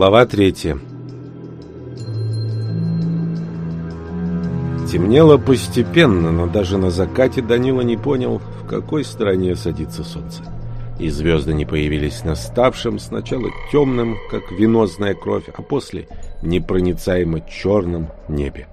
Глава третья Темнело постепенно, но даже на закате Данила не понял, в какой стороне садится солнце. И звезды не появились на ставшем сначала темным, как венозная кровь, а после непроницаемо черном небе.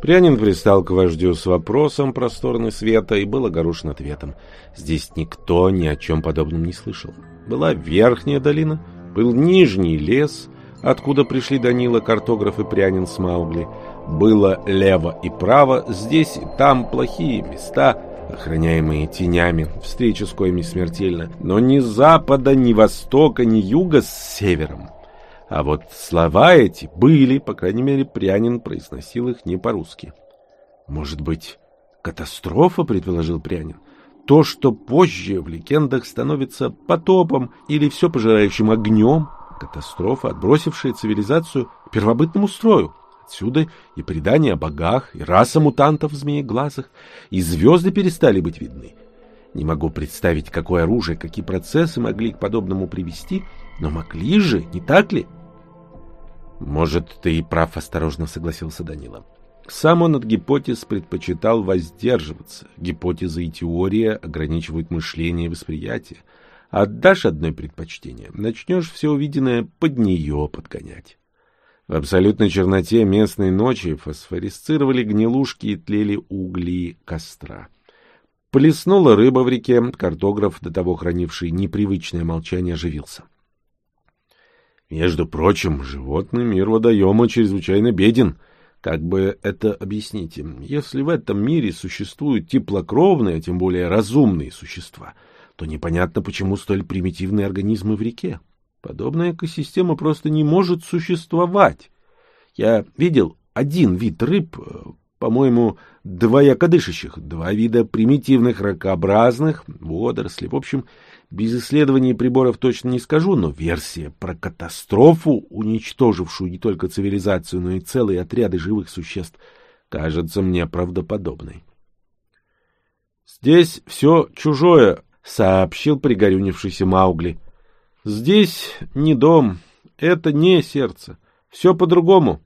Прянин пристал к вождю с вопросом про стороны света и был огорошен ответом. Здесь никто ни о чем подобном не слышал. Была верхняя долина, был нижний лес, откуда пришли Данила, картограф и Прянин с Маугли. Было лево и право, здесь и там плохие места, охраняемые тенями, встреча с коими смертельно. Но ни запада, ни востока, ни юга с севером. А вот слова эти были, по крайней мере, Прянин произносил их не по-русски. «Может быть, катастрофа?» — предположил Прянин. «То, что позже в легендах становится потопом или все пожирающим огнем, катастрофа, отбросившая цивилизацию первобытному строю». Отсюда и предания о богах, и раса мутантов в змееглазах, и звезды перестали быть видны. Не могу представить, какое оружие, какие процессы могли к подобному привести, но могли же, не так ли? Может, ты и прав, осторожно согласился Данила. Сам он от гипотез предпочитал воздерживаться. Гипотезы и теория ограничивают мышление и восприятие. Отдашь одной предпочтение, начнешь все увиденное под нее подгонять. В абсолютной черноте местной ночи фосфорисцировали гнилушки и тлели угли костра. Плеснула рыба в реке, картограф, до того хранивший непривычное молчание, оживился. Между прочим, животный мир водоема чрезвычайно беден. Как бы это объяснить? Если в этом мире существуют теплокровные, а тем более разумные существа, то непонятно, почему столь примитивные организмы в реке. Подобная экосистема просто не может существовать. Я видел один вид рыб, э, по-моему, двоякодышащих, два вида примитивных ракообразных, водорослей. В общем, без исследований приборов точно не скажу, но версия про катастрофу, уничтожившую не только цивилизацию, но и целые отряды живых существ, кажется мне правдоподобной. «Здесь все чужое», — сообщил пригорюнившийся Маугли. Здесь не дом, это не сердце. Все по-другому.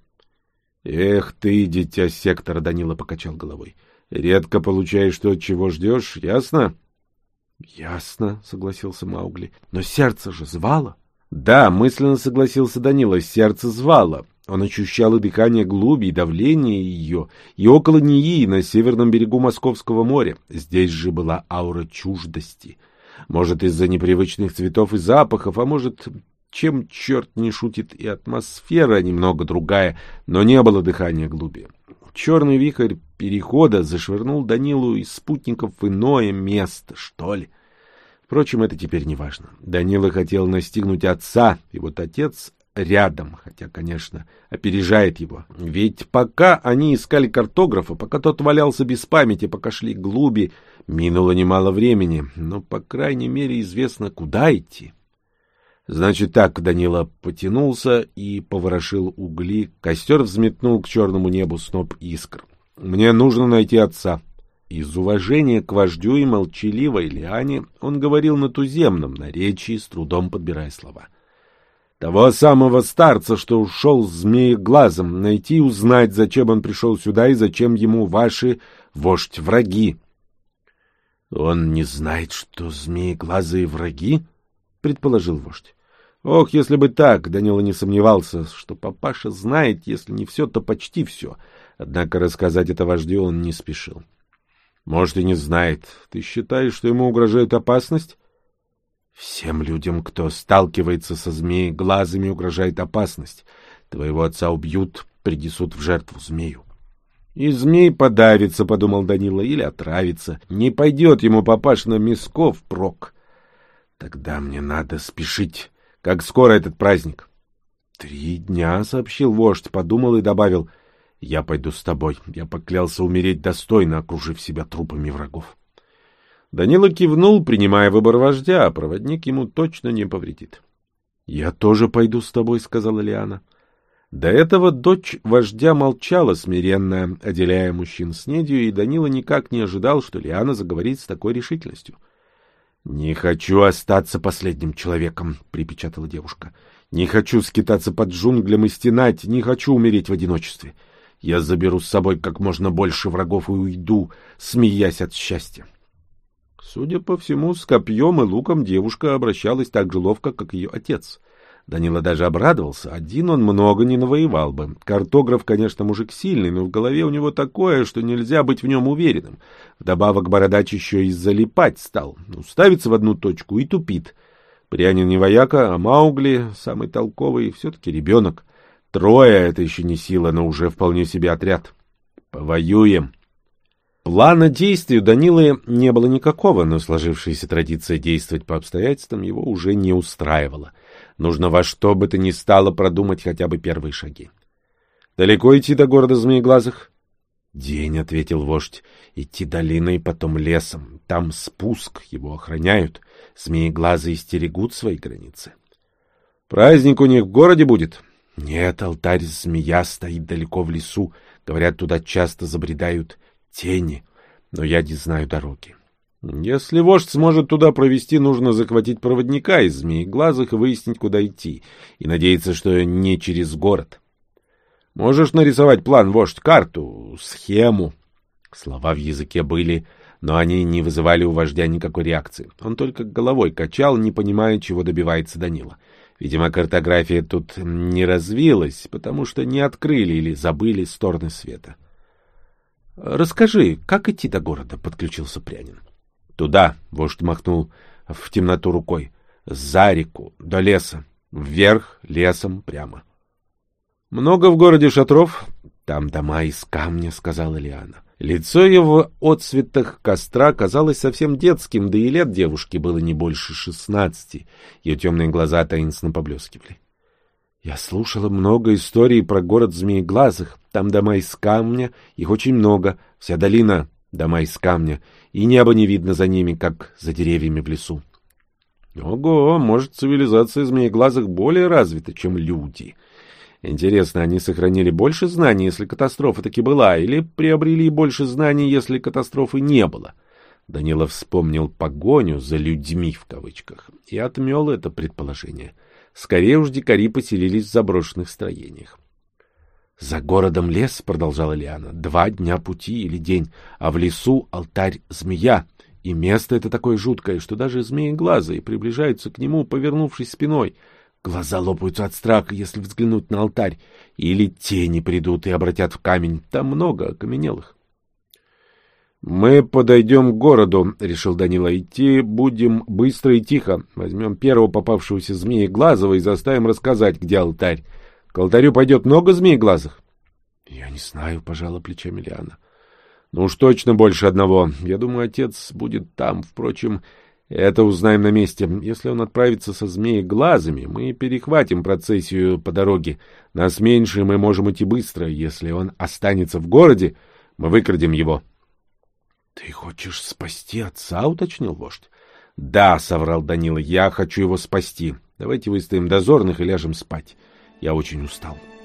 Эх ты, дитя сектора, Данила покачал головой. Редко получаешь то, чего ждешь, ясно? Ясно, согласился Маугли. Но сердце же звало. Да, мысленно согласился Данила, сердце звало. Он ощущал и дыхание глуби, и давление ее, и около Нии, на северном берегу Московского моря. Здесь же была аура чуждости. Может, из-за непривычных цветов и запахов, а может, чем черт не шутит, и атмосфера немного другая, но не было дыхания глуби. Черный вихрь перехода зашвырнул Данилу из спутников в иное место, что ли. Впрочем, это теперь не важно. Данила хотел настигнуть отца, и вот отец рядом, хотя, конечно, опережает его. Ведь пока они искали картографа, пока тот валялся без памяти, пока шли глуби, минуло немало времени, но, по крайней мере, известно, куда идти. Значит так, Данила потянулся и поворошил угли, костер взметнул к черному небу сноп искр. Мне нужно найти отца. Из уважения к вождю и молчаливой Лиане он говорил на туземном наречии, с трудом подбирая слова — того самого старца, что ушел с змееглазом, найти и узнать, зачем он пришел сюда и зачем ему ваши вождь-враги. — Он не знает, что змееглазые враги? — предположил вождь. Ох, если бы так, Данила не сомневался, что папаша знает, если не все, то почти все. Однако рассказать это вождю он не спешил. — Может, и не знает. Ты считаешь, что ему угрожает опасность? Всем людям, кто сталкивается со змеей глазами, угрожает опасность. Твоего отца убьют, принесут в жертву змею. И змей подавится, — подумал Данила, — или отравится. Не пойдет ему папашина Мисков прок. Тогда мне надо спешить. Как скоро этот праздник? Три дня, — сообщил вождь, подумал и добавил. Я пойду с тобой. Я поклялся умереть достойно, окружив себя трупами врагов. Данила кивнул, принимая выбор вождя, а проводник ему точно не повредит. — Я тоже пойду с тобой, — сказала Лиана. До этого дочь вождя молчала смиренно, отделяя мужчин с недью, и Данила никак не ожидал, что Лиана заговорит с такой решительностью. — Не хочу остаться последним человеком, — припечатала девушка. Не хочу скитаться под джунглям и стенать, не хочу умереть в одиночестве. Я заберу с собой как можно больше врагов и уйду, смеясь от счастья. Судя по всему, с копьем и луком девушка обращалась так же ловко, как ее отец. Данила даже обрадовался. Один он много не навоевал бы. Картограф, конечно, мужик сильный, но в голове у него такое, что нельзя быть в нем уверенным. Вдобавок бородач еще и залипать стал. Уставится в одну точку и тупит. Прянин не вояка, а Маугли, самый толковый, все-таки ребенок. Трое — это еще не сила, но уже вполне себе отряд. Повоюем. Плана действий у Данилы не было никакого, но сложившаяся традиция действовать по обстоятельствам его уже не устраивала. Нужно во что бы то ни стало продумать хотя бы первые шаги. «Далеко идти до города Змееглазых?» «День», — ответил вождь, — «идти долиной, потом лесом. Там спуск, его охраняют. Змееглазы истерегут свои границы». «Праздник у них в городе будет?» «Нет, алтарь змея стоит далеко в лесу. Говорят, туда часто забредают тени, но я не знаю дороги. Если вождь сможет туда провести, нужно захватить проводника из змееглазых и выяснить, куда идти, и надеяться, что не через город. Можешь нарисовать план, вождь, карту, схему. Слова в языке были, но они не вызывали у вождя никакой реакции. Он только головой качал, не понимая, чего добивается Данила. Видимо, картография тут не развилась, потому что не открыли или забыли стороны света. — Расскажи, как идти до города? — подключился Прянин. — Туда, — вождь махнул в темноту рукой, — за реку, до леса, вверх, лесом, прямо. — Много в городе шатров? — Там дома из камня, — сказала Лиана. Лицо ее в отцветах костра казалось совсем детским, да и лет девушки было не больше шестнадцати. Ее темные глаза таинственно поблескивали. Я слушала много историй про город Змееглазых. Там дома из камня, их очень много. Вся долина — дома из камня, и небо не видно за ними, как за деревьями в лесу. Ого, может, цивилизация Змееглазых более развита, чем люди. Интересно, они сохранили больше знаний, если катастрофа таки была, или приобрели больше знаний, если катастрофы не было? Данила вспомнил погоню за людьми в кавычках и отмел это предположение — Скорее уж дикари поселились в заброшенных строениях. «За городом лес», — продолжала Лиана, — «два дня пути или день, а в лесу алтарь змея, и место это такое жуткое, что даже змеи-глазы приближаются к нему, повернувшись спиной. Глаза лопаются от страха, если взглянуть на алтарь, или тени придут и обратят в камень, там много окаменелых. «Мы подойдем к городу», — решил Данила. «Идти будем быстро и тихо. Возьмем первого попавшегося змея Глазова и заставим рассказать, где алтарь. К алтарю пойдет много змей Глазых?» «Я не знаю», — пожала плечами Лиана. «Ну уж точно больше одного. Я думаю, отец будет там. Впрочем, это узнаем на месте. Если он отправится со змеей глазами, мы перехватим процессию по дороге. Нас меньше, мы можем идти быстро. Если он останется в городе, мы выкрадем его». — Ты хочешь спасти отца? — уточнил вождь. — Да, — соврал Данила, — я хочу его спасти. Давайте выставим дозорных и ляжем спать. Я очень устал. —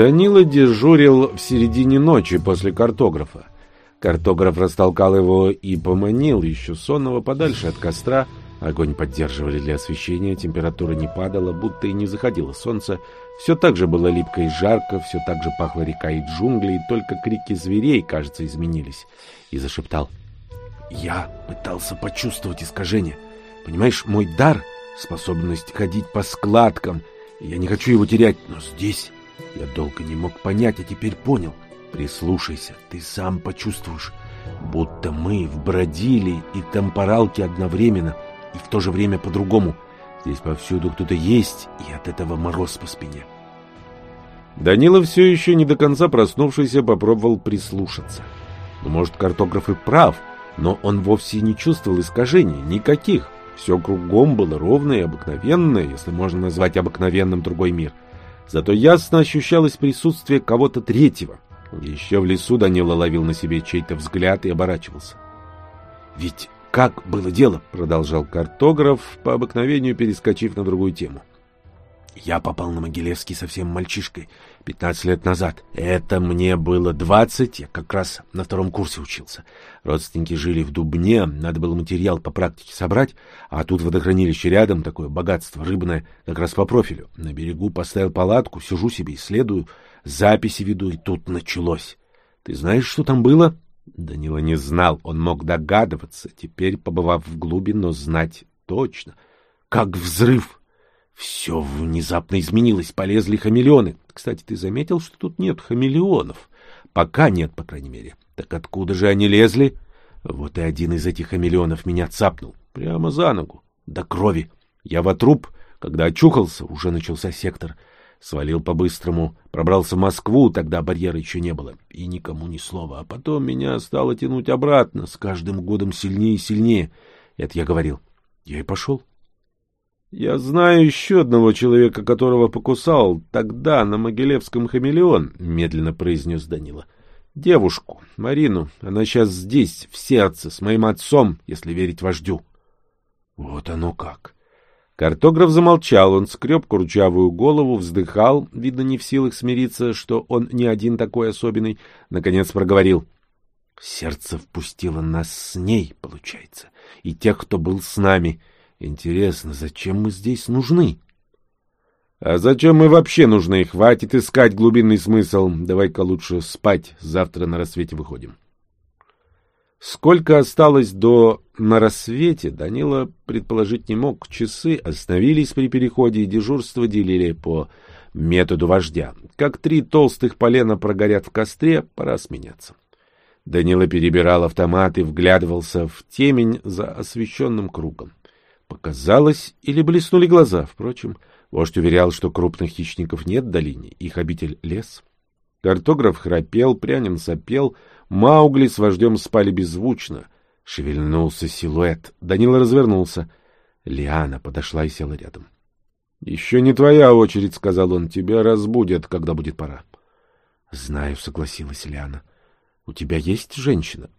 Данила дежурил в середине ночи после картографа. Картограф растолкал его и поманил еще сонного подальше от костра. Огонь поддерживали для освещения, температура не падала, будто и не заходило солнце. Все так же было липко и жарко, все так же пахло река и джунгли, и только крики зверей, кажется, изменились. И зашептал. «Я пытался почувствовать искажение. Понимаешь, мой дар — способность ходить по складкам. Я не хочу его терять, но здесь я долго не мог понять, а теперь понял. Прислушайся, ты сам почувствуешь, будто мы вбродили и темпоралки одновременно, и в то же время по-другому. Здесь повсюду кто-то есть, и от этого мороз по спине. Данила, все еще не до конца проснувшийся, попробовал прислушаться. Ну, может, картограф и прав, но он вовсе не чувствовал искажений, никаких. Все кругом было ровное и обыкновенное, если можно назвать обыкновенным другой мир. Зато ясно ощущалось присутствие кого-то третьего. Еще в лесу Данила ловил на себе чей-то взгляд и оборачивался. «Ведь как было дело?» — продолжал картограф, по обыкновению перескочив на другую тему. Я попал на Могилевский совсем мальчишкой, 15 лет назад. Это мне было 20, я как раз на втором курсе учился. Родственники жили в Дубне, надо было материал по практике собрать, а тут водохранилище рядом, такое богатство рыбное, как раз по профилю. На берегу поставил палатку, сижу себе, исследую, записи веду, и тут началось. Ты знаешь, что там было? Данила не знал, он мог догадываться, теперь, побывав в глуби, но знать точно. Как взрыв! Все внезапно изменилось, полезли хамелеоны. Кстати, ты заметил, что тут нет хамелеонов? Пока нет, по крайней мере. Так откуда же они лезли? Вот и один из этих хамелеонов меня цапнул. Прямо за ногу. До крови. Я во труп. Когда очухался, уже начался сектор. Свалил по-быстрому. Пробрался в Москву, тогда барьера еще не было. И никому ни слова. А потом меня стало тянуть обратно, с каждым годом сильнее и сильнее. Это я говорил. Я и пошел. Я знаю еще одного человека, которого покусал тогда на Могилевском хамелеон, — медленно произнес Данила. Девушку, Марину. Она сейчас здесь, в сердце, с моим отцом, если верить вождю. Вот оно как. Картограф замолчал, он скреб курчавую голову, вздыхал, видно, не в силах смириться, что он не один такой особенный, наконец проговорил. Сердце впустило нас с ней, получается, и тех, кто был с нами. Интересно, зачем мы здесь нужны? А зачем мы вообще нужны? Хватит искать глубинный смысл. Давай-ка лучше спать. Завтра на рассвете выходим. Сколько осталось до «на рассвете» Данила предположить не мог. Часы остановились при переходе, и дежурство делили по методу вождя. Как три толстых полена прогорят в костре, пора сменяться. Данила перебирал автомат и вглядывался в темень за освещенным кругом. Показалось или блеснули глаза. Впрочем, вождь уверял, что крупных хищников нет в долине, их обитель — лес. Картограф храпел, прянин сопел, Маугли с вождем спали беззвучно. Шевельнулся силуэт. Данила развернулся. Лиана подошла и села рядом. — Еще не твоя очередь, — сказал он. — Тебя разбудят, когда будет пора. — Знаю, — согласилась Лиана. — У тебя есть женщина?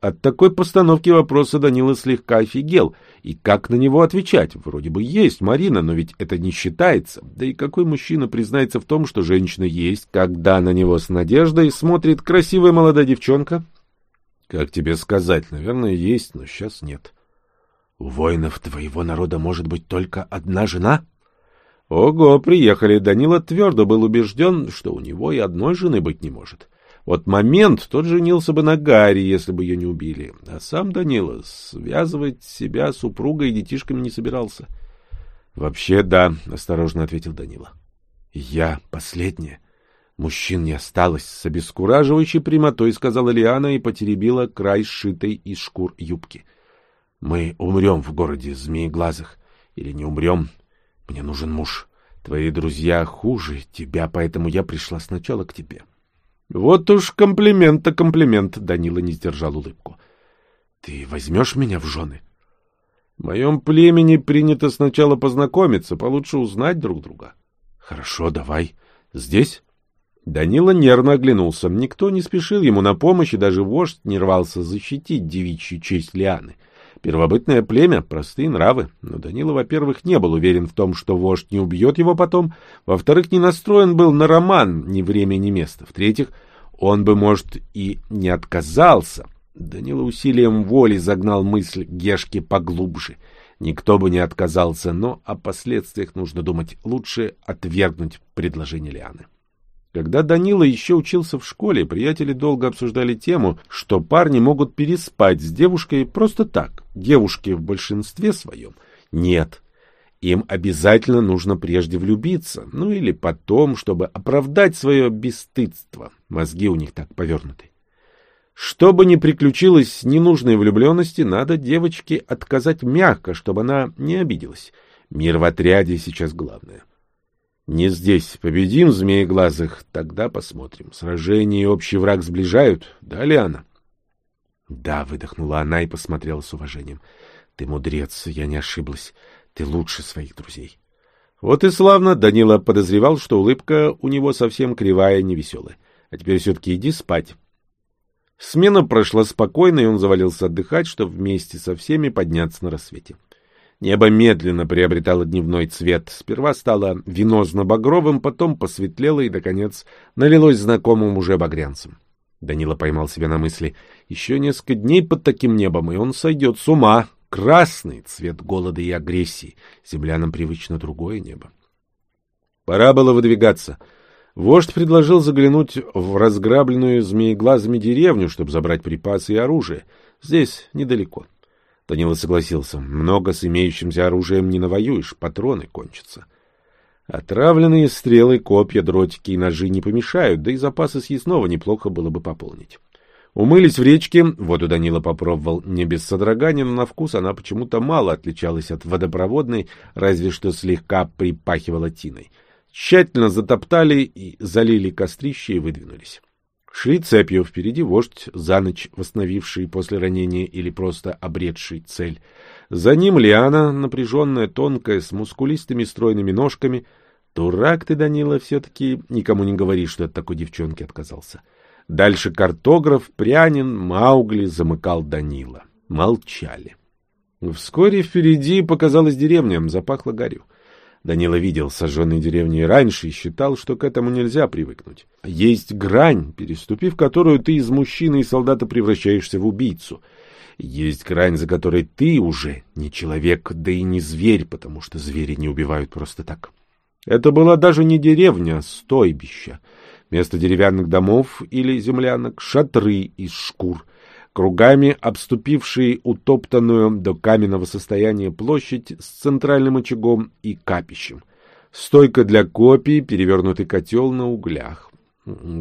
От такой постановки вопроса Данила слегка офигел. И как на него отвечать? Вроде бы есть Марина, но ведь это не считается. Да и какой мужчина признается в том, что женщина есть, когда на него с надеждой смотрит красивая молодая девчонка? Как тебе сказать? Наверное, есть, но сейчас нет. У воинов твоего народа может быть только одна жена? Ого, приехали. Данила твердо был убежден, что у него и одной жены быть не может. Вот момент тот женился бы на Гарри, если бы ее не убили. А сам Данила связывать себя супругой и детишками не собирался. — Вообще, да, — осторожно ответил Данила. — Я последняя. Мужчин не осталось, с обескураживающей прямотой сказала Лиана и потеребила край сшитой из шкур юбки. — Мы умрем в городе Змееглазых. Или не умрем. Мне нужен муж. Твои друзья хуже тебя, поэтому я пришла сначала к тебе. — вот уж комплимент-то комплимент, Данила не сдержал улыбку. Ты возьмешь меня в жены? В моем племени принято сначала познакомиться, получше узнать друг друга. Хорошо, давай. Здесь? Данила нервно оглянулся. Никто не спешил ему на помощь, и даже вождь не рвался защитить девичью честь Лианы. Первобытное племя, простые нравы. Но Данила, во-первых, не был уверен в том, что вождь не убьет его потом. Во-вторых, не настроен был на роман ни время, ни место. В-третьих, он бы, может, и не отказался. Данила усилием воли загнал мысль Гешки поглубже. Никто бы не отказался, но о последствиях нужно думать. Лучше отвергнуть предложение Лианы. Когда Данила еще учился в школе, приятели долго обсуждали тему, что парни могут переспать с девушкой просто так. Девушки в большинстве своем нет. Им обязательно нужно прежде влюбиться, ну или потом, чтобы оправдать свое бесстыдство. Мозги у них так повернуты. Что бы ни приключилось ненужной влюбленности, надо девочке отказать мягко, чтобы она не обиделась. Мир в отряде сейчас главное. Не здесь победим змееглазых, тогда посмотрим. Сражение и общий враг сближают, да, Лиана? Да, выдохнула она и посмотрела с уважением. Ты мудрец, я не ошиблась. Ты лучше своих друзей. Вот и славно, Данила подозревал, что улыбка у него совсем кривая невеселая. А теперь все-таки иди спать. Смена прошла спокойно, и он завалился отдыхать, чтобы вместе со всеми подняться на рассвете. Небо медленно приобретало дневной цвет. Сперва стало винозно-багровым, потом посветлело и, наконец, налилось знакомым уже багрянцем. Данила поймал себя на мысли. Еще несколько дней под таким небом, и он сойдет с ума. Красный цвет голода и агрессии. Землянам привычно другое небо. Пора было выдвигаться. Вождь предложил заглянуть в разграбленную змееглазами деревню, чтобы забрать припасы и оружие. Здесь недалеко. Данила согласился. Много с имеющимся оружием не навоюешь, патроны кончатся. Отравленные стрелы, копья, дротики и ножи не помешают, да и запасы съестного неплохо было бы пополнить. Умылись в речке, воду Данила попробовал не без содрогания, но на вкус она почему-то мало отличалась от водопроводной, разве что слегка припахивала тиной. Тщательно затоптали и залили кострище и выдвинулись. Шли цепью, впереди вождь, за ночь восстановивший после ранения или просто обретший цель. За ним Лиана, напряженная, тонкая, с мускулистыми стройными ножками. Дурак ты, Данила, все-таки никому не говори, что от такой девчонки отказался. Дальше картограф, прянин, Маугли замыкал Данила. Молчали. Вскоре впереди показалась деревня, запахло гарью. Данила видел сожженные деревни раньше и считал, что к этому нельзя привыкнуть. Есть грань, переступив которую ты из мужчины и солдата превращаешься в убийцу. Есть грань, за которой ты уже не человек, да и не зверь, потому что звери не убивают просто так. Это была даже не деревня, а стойбище. Вместо деревянных домов или землянок — шатры из шкур — кругами обступившие утоптанную до каменного состояния площадь с центральным очагом и капищем. Стойка для копий, перевернутый котел на углях.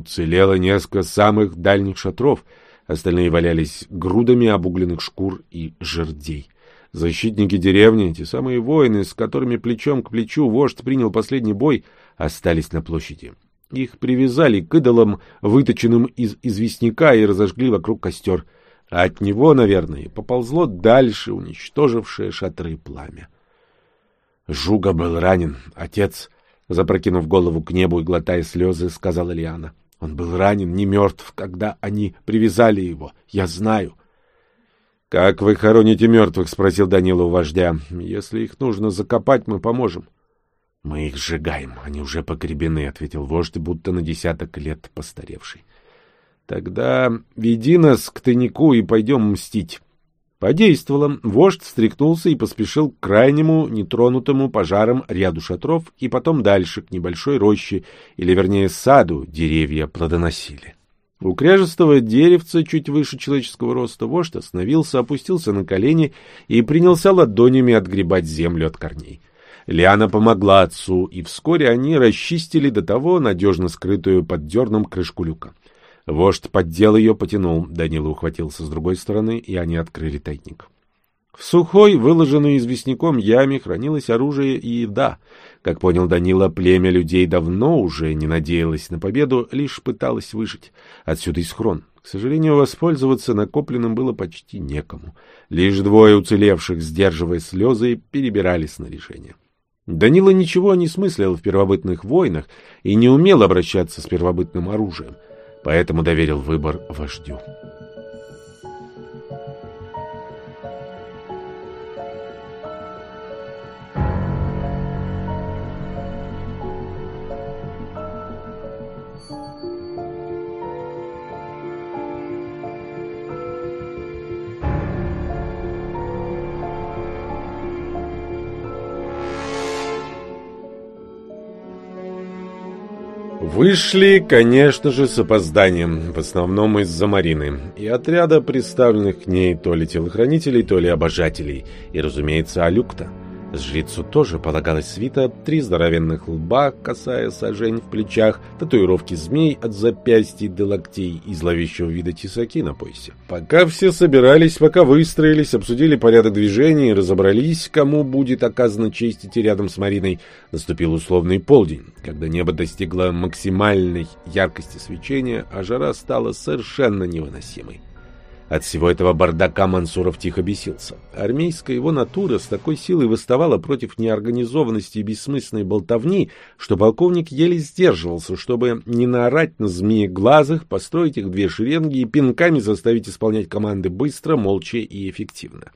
Целело несколько самых дальних шатров, остальные валялись грудами обугленных шкур и жердей. Защитники деревни, те самые воины, с которыми плечом к плечу вождь принял последний бой, остались на площади. Их привязали к идолам, выточенным из известняка, и разожгли вокруг костер — а от него, наверное, поползло дальше уничтожившее шатры пламя. Жуга был ранен. Отец, запрокинув голову к небу и глотая слезы, сказала Лиана. Он был ранен, не мертв, когда они привязали его. Я знаю. — Как вы хороните мертвых? — спросил Данила у вождя. — Если их нужно закопать, мы поможем. — Мы их сжигаем, они уже погребены, — ответил вождь, будто на десяток лет постаревший. Тогда веди нас к тайнику и пойдем мстить. Подействовало. Вождь стряхнулся и поспешил к крайнему, нетронутому пожаром ряду шатров и потом дальше, к небольшой роще, или, вернее, саду деревья плодоносили. У кряжестого деревца, чуть выше человеческого роста, вождь остановился, опустился на колени и принялся ладонями отгребать землю от корней. Лиана помогла отцу, и вскоре они расчистили до того надежно скрытую под дерном крышку люка. Вождь поддел ее, потянул. Данила ухватился с другой стороны, и они открыли тайник. В сухой, выложенной известняком яме хранилось оружие и еда. Как понял Данила, племя людей давно уже не надеялось на победу, лишь пыталось выжить. Отсюда и схрон. К сожалению, воспользоваться накопленным было почти некому. Лишь двое уцелевших, сдерживая слезы, перебирали снаряжение. Данила ничего не смыслил в первобытных войнах и не умел обращаться с первобытным оружием — поэтому доверил выбор вождю. Вышли, конечно же, с опозданием, в основном из-за Марины, и отряда представленных к ней то ли телохранителей, то ли обожателей, и, разумеется, Алюкта. Жрецу тоже полагалась свита, три здоровенных лба, касая сажень в плечах, татуировки змей от запястья до локтей и зловещего вида тесаки на поясе. Пока все собирались, пока выстроились, обсудили порядок движения и разобрались, кому будет оказана честь идти рядом с Мариной, наступил условный полдень, когда небо достигло максимальной яркости свечения, а жара стала совершенно невыносимой. От всего этого бардака Мансуров тихо бесился. Армейская его натура с такой силой выставала против неорганизованности и бессмысленной болтовни, что полковник еле сдерживался, чтобы не наорать на змееглазых, построить их две шеренги и пинками заставить исполнять команды быстро, молча и эффективно.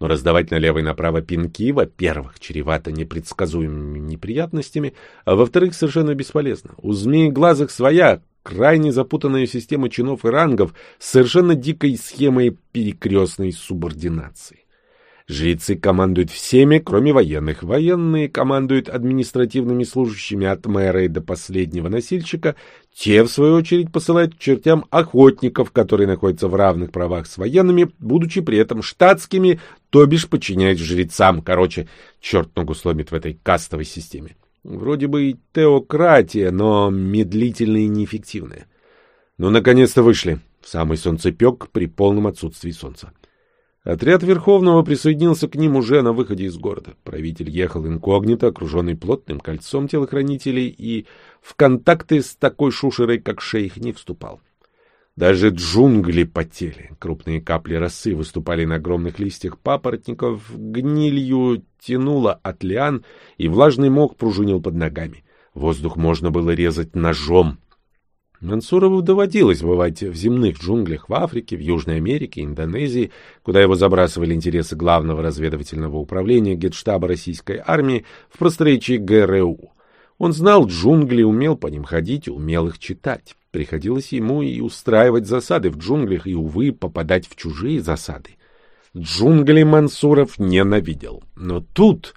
Но раздавать налево и направо пинки, во-первых, чревато непредсказуемыми неприятностями, а во-вторых, совершенно бесполезно. У змееглазых своя, крайне запутанная система чинов и рангов с совершенно дикой схемой перекрестной субординации. Жрецы командуют всеми, кроме военных. Военные командуют административными служащими от мэра и до последнего носильщика. Те, в свою очередь, посылают к чертям охотников, которые находятся в равных правах с военными, будучи при этом штатскими, то бишь подчиняясь жрецам. Короче, черт ногу сломит в этой кастовой системе. Вроде бы и теократия, но медлительная и неэффективная. Но ну, наконец-то вышли. В самый солнцепек при полном отсутствии солнца. Отряд Верховного присоединился к ним уже на выходе из города. Правитель ехал инкогнито, окруженный плотным кольцом телохранителей, и в контакты с такой шушерой, как шейх, не вступал. Даже джунгли потели. Крупные капли росы выступали на огромных листьях папоротников, гнилью тянуло от лиан, и влажный мох пружинил под ногами. Воздух можно было резать ножом. Мансурову доводилось бывать в земных джунглях в Африке, в Южной Америке, Индонезии, куда его забрасывали интересы главного разведывательного управления Гетштаба российской армии в просторечии ГРУ. Он знал джунгли, умел по ним ходить, умел их читать. Приходилось ему и устраивать засады в джунглях, и, увы, попадать в чужие засады. Джунгли Мансуров ненавидел. Но тут...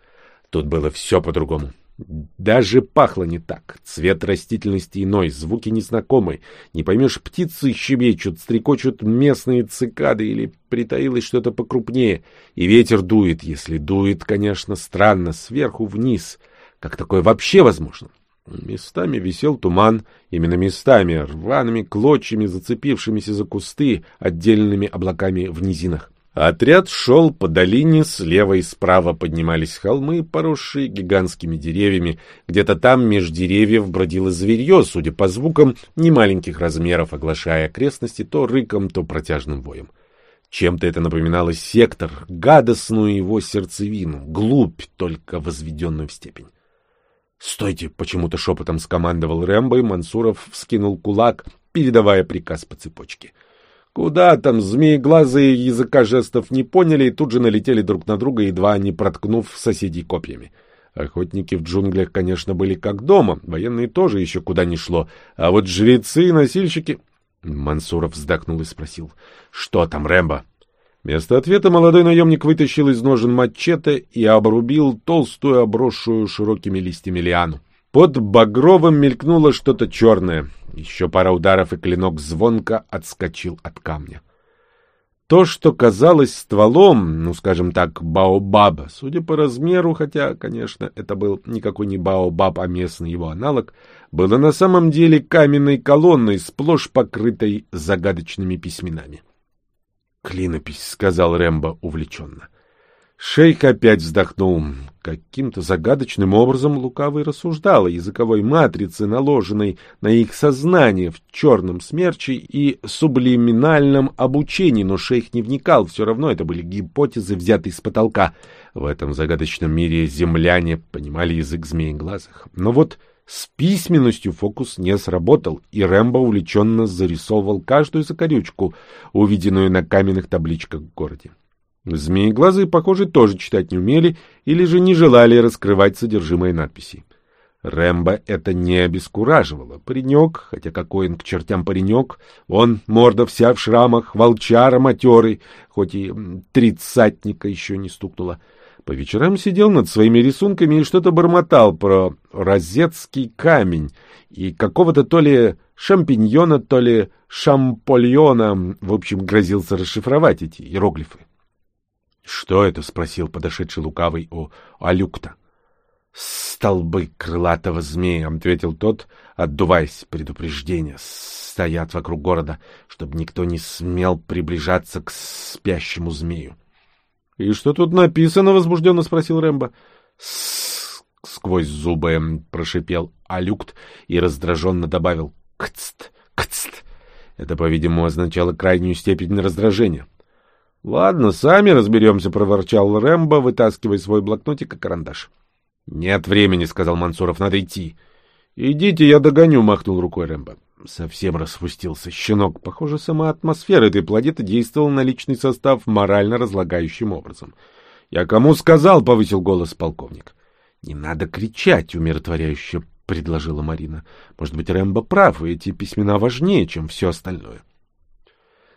Тут было все по-другому. Даже пахло не так. Цвет растительности иной, звуки незнакомые. Не поймешь, птицы щебечут, стрекочут местные цикады или притаилось что-то покрупнее. И ветер дует, если дует, конечно, странно, сверху вниз. Как такое вообще возможно? Местами висел туман, именно местами, рваными клочьями, зацепившимися за кусты, отдельными облаками в низинах. Отряд шел по долине, слева и справа поднимались холмы, поросшие гигантскими деревьями. Где-то там меж деревьев бродило зверье, судя по звукам, немаленьких размеров, оглашая окрестности то рыком, то протяжным воем. Чем-то это напоминало сектор, гадостную его сердцевину, глубь, только возведенную в степень. «Стойте!» — почему-то шепотом скомандовал Рэмбо, и Мансуров вскинул кулак, передавая приказ по цепочке. Куда там, змееглазые языка жестов не поняли и тут же налетели друг на друга, едва не проткнув соседей копьями. Охотники в джунглях, конечно, были как дома, военные тоже еще куда ни шло, а вот жрецы и носильщики... Мансуров вздохнул и спросил, что там, Рэмбо? Вместо ответа молодой наемник вытащил из ножен мачете и обрубил толстую, обросшую широкими листьями лиану. Под багровым мелькнуло что-то черное. Еще пара ударов, и клинок звонко отскочил от камня. То, что казалось стволом, ну, скажем так, баобаба, судя по размеру, хотя, конечно, это был никакой не баобаб, а местный его аналог, было на самом деле каменной колонной, сплошь покрытой загадочными письменами. «Клинопись», — сказал Рэмбо увлеченно. Шейх опять вздохнул. Каким-то загадочным образом лукавый рассуждал о языковой матрице, наложенной на их сознание в черном смерче и сублиминальном обучении, но шейх не вникал, все равно это были гипотезы, взятые с потолка. В этом загадочном мире земляне понимали язык змееглазых. Но вот с письменностью фокус не сработал, и Рэмбо увлеченно зарисовывал каждую закорючку, увиденную на каменных табличках в городе. Змееглазые, похоже, тоже читать не умели или же не желали раскрывать содержимое надписей. Рэмбо это не обескураживало. Паренек, хотя какой он к чертям паренек, он, морда вся в шрамах, волчара матерый, хоть и тридцатника еще не стукнуло. По вечерам сидел над своими рисунками и что-то бормотал про розетский камень и какого-то то ли шампиньона, то ли шампольона, в общем, грозился расшифровать эти иероглифы. Что это? — спросил подошедший лукавый у Алюкта. — Столбы крылатого змея, — ответил тот, отдуваясь. Предупреждение. Стоят вокруг города, чтобы никто не смел приближаться к спящему змею. — И что тут написано? — возбужденно спросил Рэмбо. — Сквозь зубы прошипел Алюкт и раздраженно добавил «Кцт! Кцт!». Это, по-видимому, означало крайнюю степень раздражения. — Ладно, сами разберемся, — проворчал Рэмбо, вытаскивая свой блокнотик и карандаш. — Нет времени, — сказал Мансуров, — надо идти. — Идите, я догоню, — махнул рукой Рэмбо. Совсем распустился щенок. Похоже, сама атмосфера этой планеты действовала на личный состав морально разлагающим образом. — Я кому сказал, — повысил голос полковник. — Не надо кричать, — умиротворяюще предложила Марина. — Может быть, Рэмбо прав, и эти письмена важнее, чем все остальное. —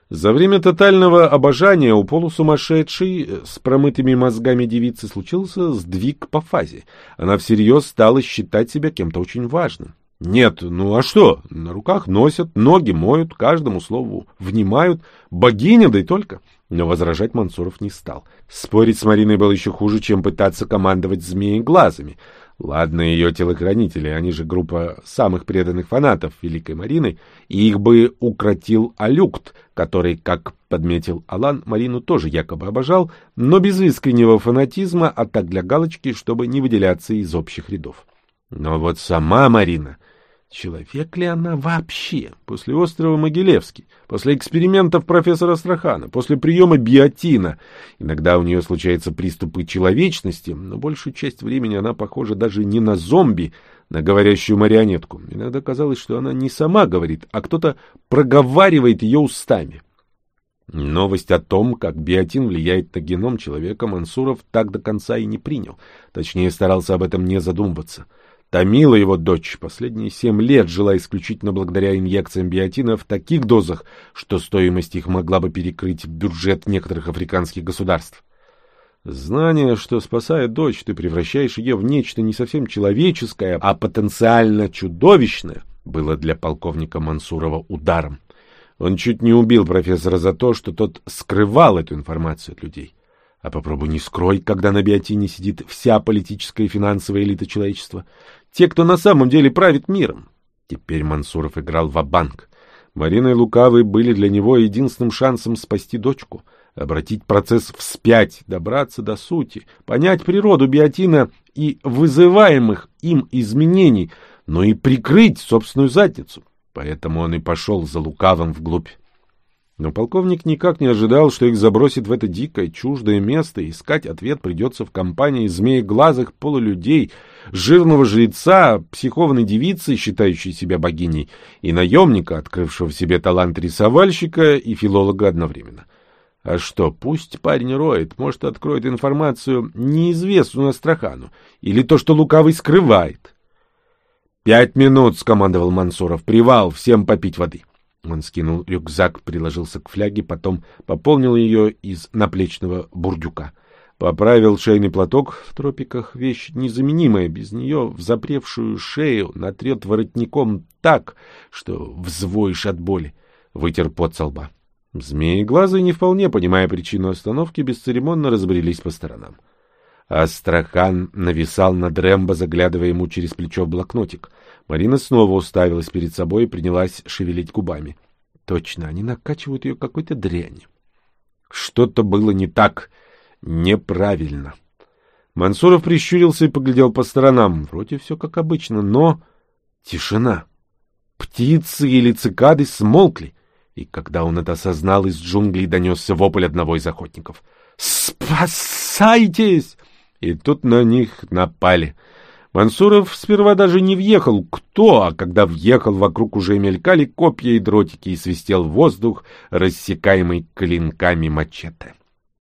за время тотального обожания у полусумасшедшей э, с промытыми мозгами девицы случился сдвиг по фазе. Она всерьез стала считать себя кем-то очень важным. Нет, ну а что? На руках носят, ноги моют, каждому слову внимают. Богиня, да и только. Но возражать Мансуров не стал. Спорить с Мариной было еще хуже, чем пытаться командовать змеей глазами. Ладно, ее телохранители, они же группа самых преданных фанатов Великой Марины, и их бы укротил Алюкт, который, как подметил Алан, Марину тоже якобы обожал, но без искреннего фанатизма, а так для галочки, чтобы не выделяться из общих рядов. Но вот сама Марина Человек ли она вообще? После острова Могилевский, после экспериментов профессора Астрахана, после приема биотина. Иногда у нее случаются приступы человечности, но большую часть времени она похожа даже не на зомби, на говорящую марионетку. Иногда казалось, что она не сама говорит, а кто-то проговаривает ее устами. Новость о том, как биотин влияет на геном человека, Мансуров так до конца и не принял. Точнее, старался об этом не задумываться. Томила его дочь последние семь лет жила исключительно благодаря инъекциям биотина в таких дозах, что стоимость их могла бы перекрыть бюджет некоторых африканских государств. Знание, что спасая дочь, ты превращаешь ее в нечто не совсем человеческое, а потенциально чудовищное, было для полковника Мансурова ударом. Он чуть не убил профессора за то, что тот скрывал эту информацию от людей. А попробуй не скрой, когда на биотине сидит вся политическая и финансовая элита человечества. Те, кто на самом деле правит миром. Теперь Мансуров играл в банк Марина и Лукавый были для него единственным шансом спасти дочку, обратить процесс вспять, добраться до сути, понять природу биотина и вызываемых им изменений, но и прикрыть собственную задницу. Поэтому он и пошел за Лукавым вглубь. Но полковник никак не ожидал, что их забросит в это дикое, чуждое место, и искать ответ придется в компании змееглазых полулюдей, жирного жреца, психованной девицы, считающей себя богиней, и наемника, открывшего в себе талант рисовальщика и филолога одновременно. А что, пусть парень роет, может, откроет информацию неизвестную Астрахану, или то, что Лукавый скрывает. «Пять минут!» — скомандовал Мансуров. «Привал! Всем попить воды!» Он скинул рюкзак, приложился к фляге, потом пополнил ее из наплечного бурдюка. Поправил шейный платок в тропиках, вещь незаменимая, без нее в запревшую шею натрет воротником так, что взвоишь от боли. Вытер пот со лба. Змеи глаза, не вполне понимая причину остановки, бесцеремонно разбрелись по сторонам. Астрахан нависал над Рэмбо, заглядывая ему через плечо в блокнотик. Марина снова уставилась перед собой и принялась шевелить губами. Точно, они накачивают ее какой-то дрянью. Что-то было не так, неправильно. Мансуров прищурился и поглядел по сторонам. Вроде все как обычно, но тишина. Птицы или цикады смолкли. И когда он это осознал, из джунглей донесся вопль одного из охотников. «Спасайтесь!» И тут на них напали. Мансуров сперва даже не въехал кто, а когда въехал, вокруг уже мелькали копья и дротики, и свистел воздух, рассекаемый клинками мачете.